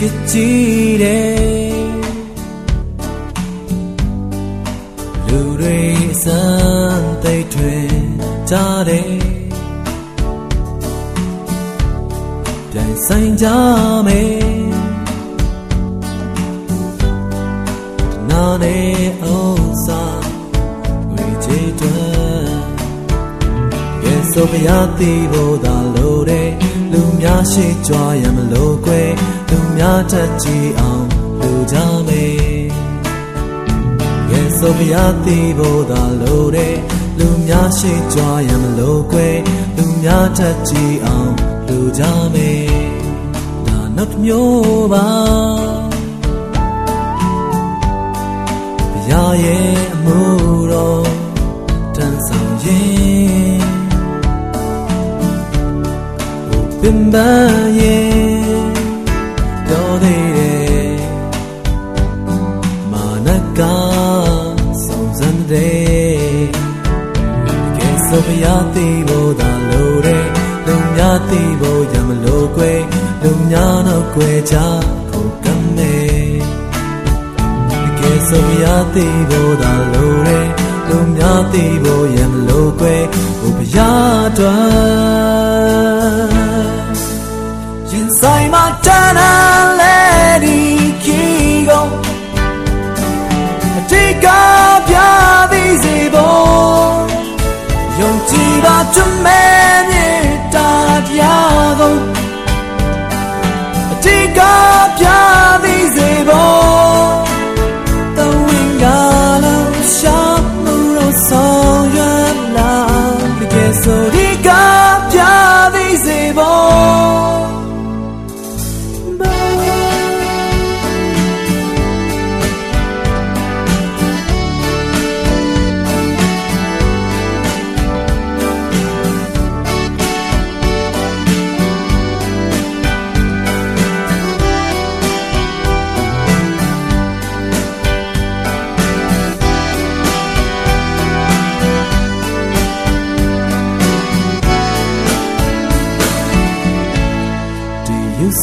ကကြည့်တယ်လူတွေစမ်းသိထွင်ကြတယ်ပြန်ဆိုင်ကြမယ်နာနေအောင်စားဝေချေတွန်းရဲ့ဆိုပြရသည်ဖို့သာလို့တဲ့လူများရှိကြွားရမလို့ကွယ် လူများတတ်ကြည့်အောင်လူကြမယ်ရဲ့ဆိုပြရသည်ဖို့သာလို့တဲ့လူများရှိကြွားရမလို့ကွယ်လူများတတ်ကြည့်အောင်လူကြမယ်ဒါနောက်မျိုးပါရာရဲ့အမှုတော်တန်ဆောင်ရင်ပင်ပန်း ကဲဆိုပြရသေးဖို့သာလို့တဲ့လူများသေးဖို့ရမလို့ကွယ်လူများတော့ကွယ်ချကိုကမ်းမယ်ကဲဆိုပြရသေးဖို့သာလို့တဲ့လူများသေးဖို့ရမလို့ကွယ်ဘုရားတော်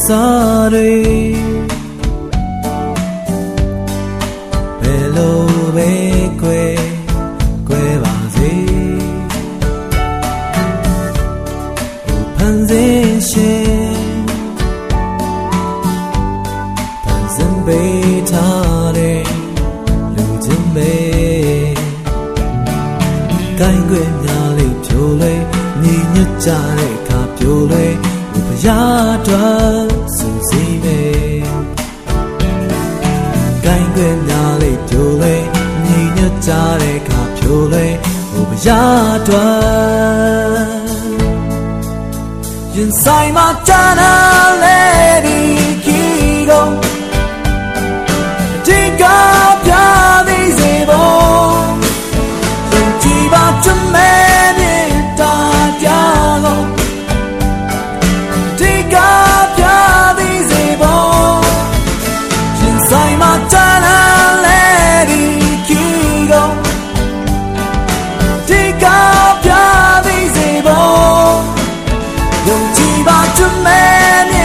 စားတွေဘယ်လိုပဲကွယ်ကွယ်ပါစေဖန်ဆင်းရှင်ဖန်ဆင်းပေးထားတဲ့လူချင်းပဲကိုင်းခွေများလေးဖြိုလဲညီညွတ်ကြတဲ့အခါဖြိုလဲဘုရားတော် ညီညွတ်ကြတဲ့အခါဖြိုလဲဘုရားတော်ရင်ဆိုင်မှာတနာ 집어준 매미